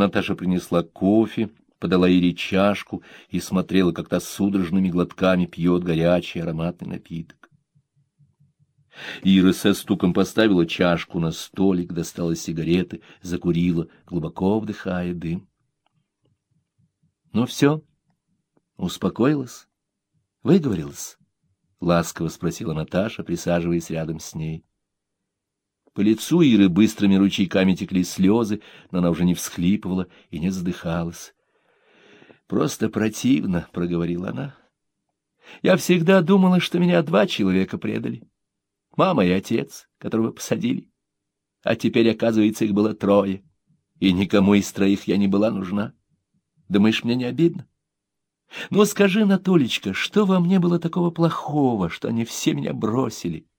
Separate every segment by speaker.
Speaker 1: Наташа принесла кофе, подала Ире чашку и смотрела, как та судорожными глотками пьет горячий ароматный напиток. Ира со стуком поставила чашку на столик, достала сигареты, закурила, глубоко вдыхая дым. — Ну все, успокоилась, выговорилась? — ласково спросила Наташа, присаживаясь рядом с ней. По лицу Иры быстрыми ручейками текли слезы, но она уже не всхлипывала и не задыхалась. «Просто противно», — проговорила она. «Я всегда думала, что меня два человека предали. Мама и отец, которого посадили. А теперь, оказывается, их было трое, и никому из троих я не была нужна. Думаешь, мне не обидно? Ну, скажи, Натолечка, что во мне было такого плохого, что они все меня бросили?»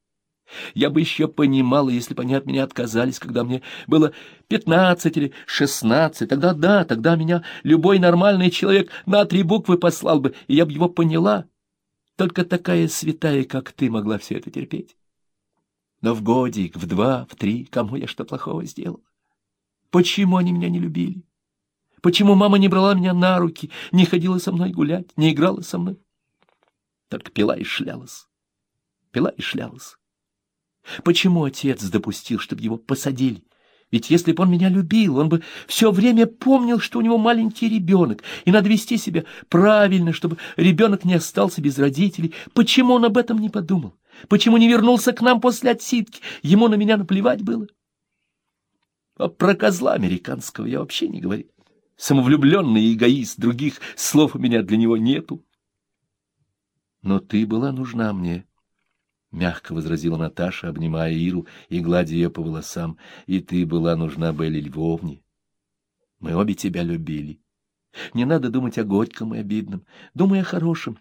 Speaker 1: Я бы еще понимала, если бы они от меня отказались, когда мне было пятнадцать или шестнадцать. Тогда да, тогда меня любой нормальный человек на три буквы послал бы, и я бы его поняла. Только такая святая, как ты, могла все это терпеть. Но в годик, в два, в три, кому я что плохого сделала? Почему они меня не любили? Почему мама не брала меня на руки, не ходила со мной гулять, не играла со мной? Только пила и шлялась. Пила и шлялась. Почему отец допустил, чтобы его посадили? Ведь если бы он меня любил, он бы все время помнил, что у него маленький ребенок, и надо вести себя правильно, чтобы ребенок не остался без родителей. Почему он об этом не подумал? Почему не вернулся к нам после отсидки? Ему на меня наплевать было. А про козла американского я вообще не говорю. Самовлюбленный эгоист, других слов у меня для него нету. Но ты была нужна мне. — мягко возразила Наташа, обнимая Иру и гладя ее по волосам. — И ты была нужна Белле Львовне. Мы обе тебя любили. Не надо думать о горьком и обидном. Думай о хорошем.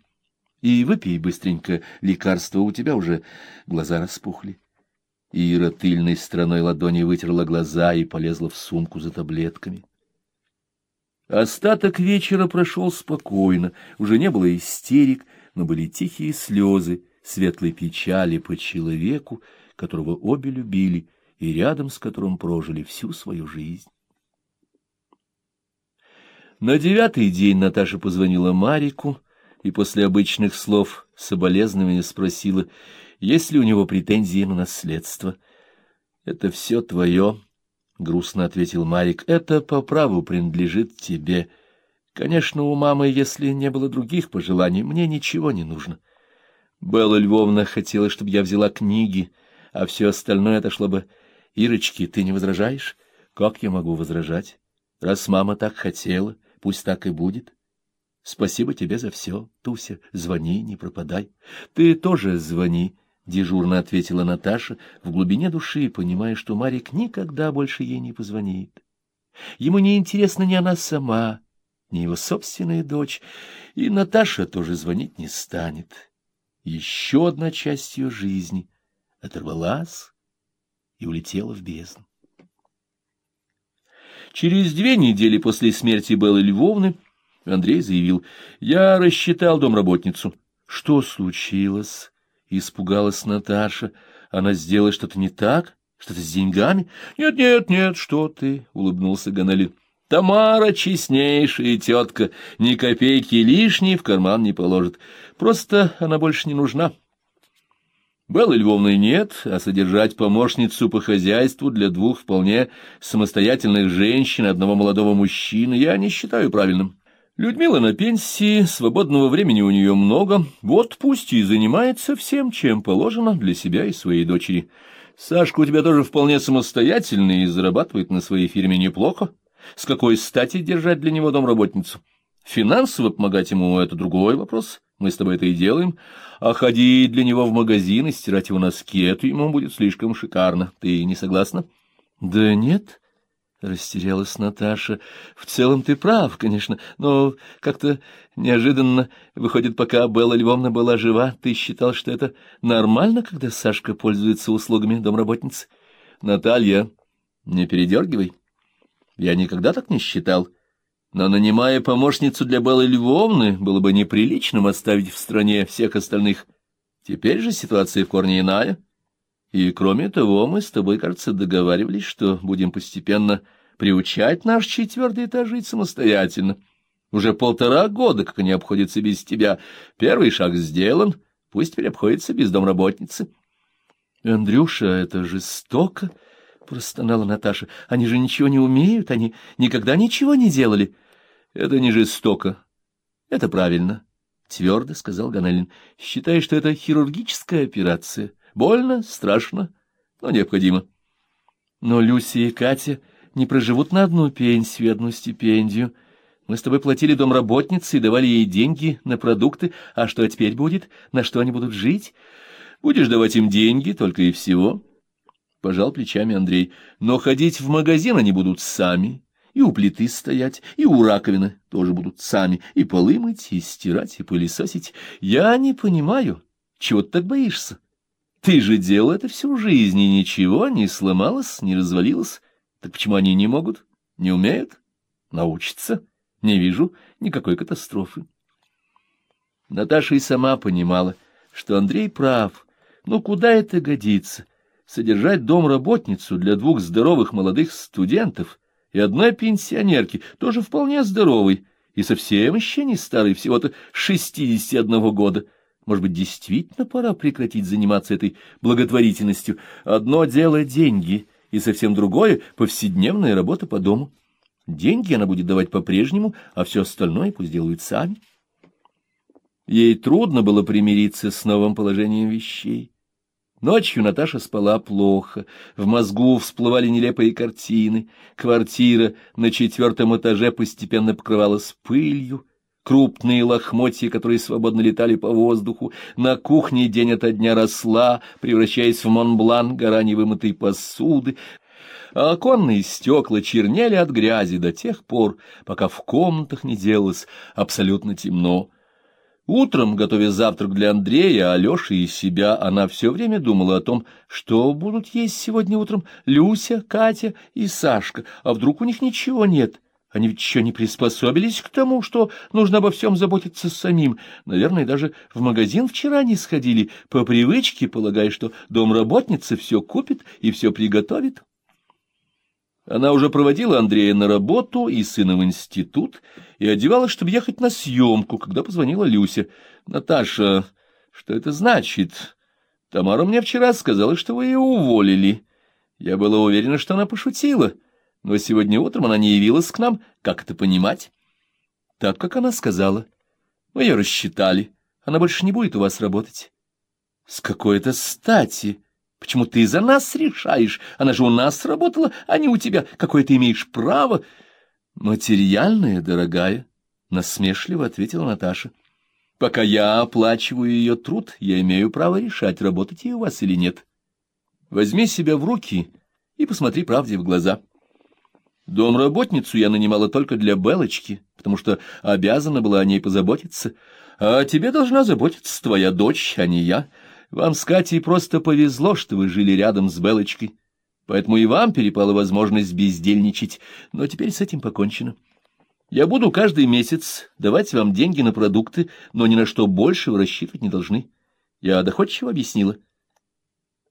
Speaker 1: И выпей быстренько лекарство, у тебя уже глаза распухли. Ира тыльной стороной ладони вытерла глаза и полезла в сумку за таблетками. Остаток вечера прошел спокойно, уже не было истерик, но были тихие слезы, светлой печали по человеку, которого обе любили и рядом с которым прожили всю свою жизнь. На девятый день Наташа позвонила Марику и после обычных слов соболезнования спросила, есть ли у него претензии на наследство. — Это все твое, — грустно ответил Марик, — это по праву принадлежит тебе. Конечно, у мамы, если не было других пожеланий, мне ничего не нужно. — Белла Львовна хотела, чтобы я взяла книги, а все остальное отошло бы. Ирочки, ты не возражаешь? Как я могу возражать? Раз мама так хотела, пусть так и будет. Спасибо тебе за все, Туся. Звони, не пропадай. Ты тоже звони, — дежурно ответила Наташа, в глубине души, понимая, что Марик никогда больше ей не позвонит. Ему не интересна ни она сама, ни его собственная дочь, и Наташа тоже звонить не станет еще одна часть ее жизни оторвалась и улетела в бездну. Через две недели после смерти Беллы Львовны Андрей заявил, «Я рассчитал домработницу». «Что случилось?» — испугалась Наташа. «Она сделала что-то не так? Что-то с деньгами?» «Нет, нет, нет, что ты!» — улыбнулся Ганали. Тамара честнейшая тетка, ни копейки лишней в карман не положит. Просто она больше не нужна. Беллы Львовны нет, а содержать помощницу по хозяйству для двух вполне самостоятельных женщин одного молодого мужчины я не считаю правильным. Людмила на пенсии, свободного времени у нее много, вот пусть и занимается всем, чем положено для себя и своей дочери. Сашка у тебя тоже вполне самостоятельный и зарабатывает на своей фирме неплохо. С какой стати держать для него домработницу? Финансово помогать ему — это другой вопрос. Мы с тобой это и делаем. А ходить для него в магазин и стирать его носки — это ему будет слишком шикарно. Ты не согласна? — Да нет, — растерялась Наташа. — В целом ты прав, конечно, но как-то неожиданно, выходит, пока Белла Львовна была жива, ты считал, что это нормально, когда Сашка пользуется услугами домработницы? Наталья, не передергивай. Я никогда так не считал. Но, нанимая помощницу для Беллы Львовны, было бы неприличным оставить в стране всех остальных. Теперь же ситуация в корне иная. И, кроме того, мы с тобой, кажется, договаривались, что будем постепенно приучать наш четвертый этаж жить самостоятельно. Уже полтора года, как они обходятся без тебя. Первый шаг сделан, пусть теперь обходится без домработницы. — Андрюша, это жестоко, — простонала Наташа. — Они же ничего не умеют, они никогда ничего не делали. — Это не жестоко, это правильно, — твердо сказал Ганелин. — Считай, что это хирургическая операция. Больно, страшно, но необходимо. Но Люси и Катя не проживут на одну пенсию одну стипендию. Мы с тобой платили домработнице и давали ей деньги на продукты, а что теперь будет? На что они будут жить? Будешь давать им деньги, только и всего. Пожал плечами Андрей. Но ходить в магазин они будут сами, и у плиты стоять, и у раковины тоже будут сами, и полы мыть, и стирать, и пылесосить. Я не понимаю, чего ты так боишься? Ты же делал это всю жизнь, и ничего не сломалось, не развалилось. Так почему они не могут, не умеют? Научатся? Не вижу никакой катастрофы. Наташа и сама понимала, что Андрей прав. Ну, куда это годится? Содержать дом-работницу для двух здоровых молодых студентов и одной пенсионерки, тоже вполне здоровой, и совсем еще не старой, всего-то шестидесяти одного года — может быть, действительно пора прекратить заниматься этой благотворительностью? Одно дело — деньги, и совсем другое — повседневная работа по дому. Деньги она будет давать по-прежнему, а все остальное пусть делают сами. Ей трудно было примириться с новым положением вещей. Ночью Наташа спала плохо, в мозгу всплывали нелепые картины, квартира на четвертом этаже постепенно покрывалась пылью, крупные лохмотья, которые свободно летали по воздуху, на кухне день ото дня росла, превращаясь в Монблан, гора невымытой посуды, а оконные стекла чернели от грязи до тех пор, пока в комнатах не делалось абсолютно темно. Утром, готовя завтрак для Андрея, Алеши и себя, она все время думала о том, что будут есть сегодня утром Люся, Катя и Сашка, а вдруг у них ничего нет — они ведь еще не приспособились к тому, что нужно обо всем заботиться самим. Наверное, даже в магазин вчера не сходили, по привычке, полагая, что домработница все купит и все приготовит. Она уже проводила Андрея на работу и сына в институт, и одевалась, чтобы ехать на съемку, когда позвонила Люся. «Наташа, что это значит? Тамара мне вчера сказала, что вы ее уволили. Я была уверена, что она пошутила» но сегодня утром она не явилась к нам. Как это понимать? Так, как она сказала. Мы ее рассчитали. Она больше не будет у вас работать. С какой-то стати? Почему ты за нас решаешь? Она же у нас работала, а не у тебя. Какое ты имеешь право? Материальное, дорогая, — насмешливо ответила Наташа. Пока я оплачиваю ее труд, я имею право решать, работать ей у вас или нет. Возьми себя в руки и посмотри правде в глаза. Домработницу я нанимала только для Белочки, потому что обязана была о ней позаботиться. А тебе должна заботиться твоя дочь, а не я. Вам с Катей просто повезло, что вы жили рядом с Белочкой. Поэтому и вам перепала возможность бездельничать, но теперь с этим покончено. Я буду каждый месяц давать вам деньги на продукты, но ни на что больше вы рассчитывать не должны. Я доходчиво объяснила —